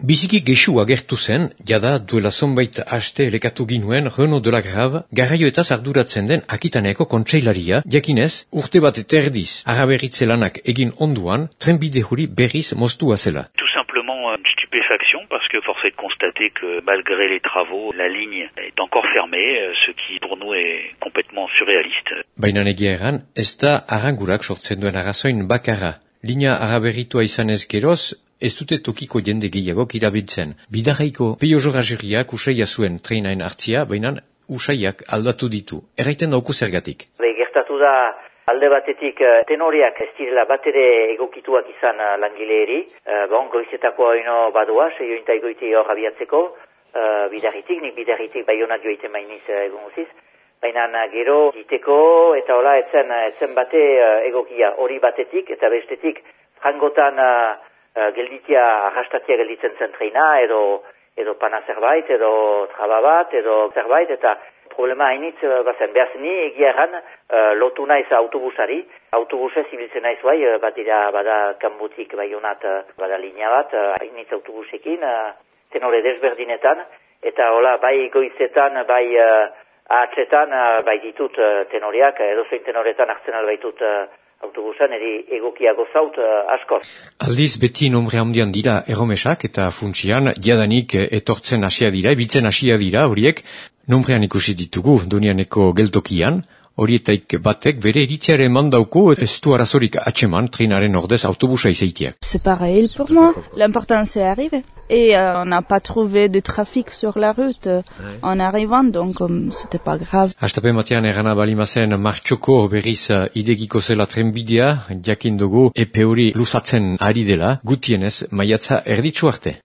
Biziki gesu agertu zen, jada duela zonbait aste elekatu ginuen Renault de la Grave, garraio eta zarduratzen den akitaneko kontseilaria, jakinez, urte bat eta erdiz, araberritze lanak egin onduan, trenbide huri berriz moztua zela. Tout simplement une stupéfaction parce que force est de constater que malgré les travaux, la ligne est encore fermée, ce qui pour nous est complètement surréaliste. Baina negia eran, ez da arangurak sortzen duen arazoin bakarra. Linea araberritua izan ez geroz, ez dute tokiko jende gehiagok irabiltzen. Bidarraiko peio jorazuriak usaila zuen treinaen hartzia, baina usaiak aldatu ditu. Erraiten dauku zergatik. Be, gertatu da alde batetik tenoriak ez direla bat ere egokituak izan langileeri. Uh, bon, goizetako haino badua, seio intaigoiti hor abiatzeko, bidarritik, nik bidarritik baionat joiten mainiz egun guziz. Baina gero diteko eta hola etzen, etzen bate egokia hori batetik eta bestetik frangotan uh, gelditia arrastatia gelditzen zen treina edo edo pana zerbait edo traba bat edo zerbait eta problema hainitz uh, bazen behaz ni egia erran uh, lotu naiz autobusari. Autobusez ibiltzen naiz bai uh, bat dira bada kanbutik bai honat bada linea bat hainitz autobusekin uh, tenore desberdinetan. Eta hola bai goizetan bai uh, ahatzetan uh, bai ditut uh, tenoriak edo zein tenoretan hartzen albaitut uh, autobusan eri egokiago zaut uh, askoz. Aldiz beti nombre handian dira erromesak eta funtsian jadanik etortzen hasia dira, ebitzen hasia dira horiek, nombrean ikusi ditugu donianeko geltokian, horietaik batek bere eritziaren mandauko ez du arazorik atseman trinaren ordez autobusa izaitiak. C'est pareil pour moi, l'important c'est arriver. Et euh, on n'a pas trouvé de trafic sur la route euh, ouais. en arrivant, donc um, c'était pas grave. Hastapen batean erana balimazen martxoko berriz uh, idegiko zela trenbidea, jakin dugu epe hori lusatzen ari dela, gutienez maiatza erditzu arte.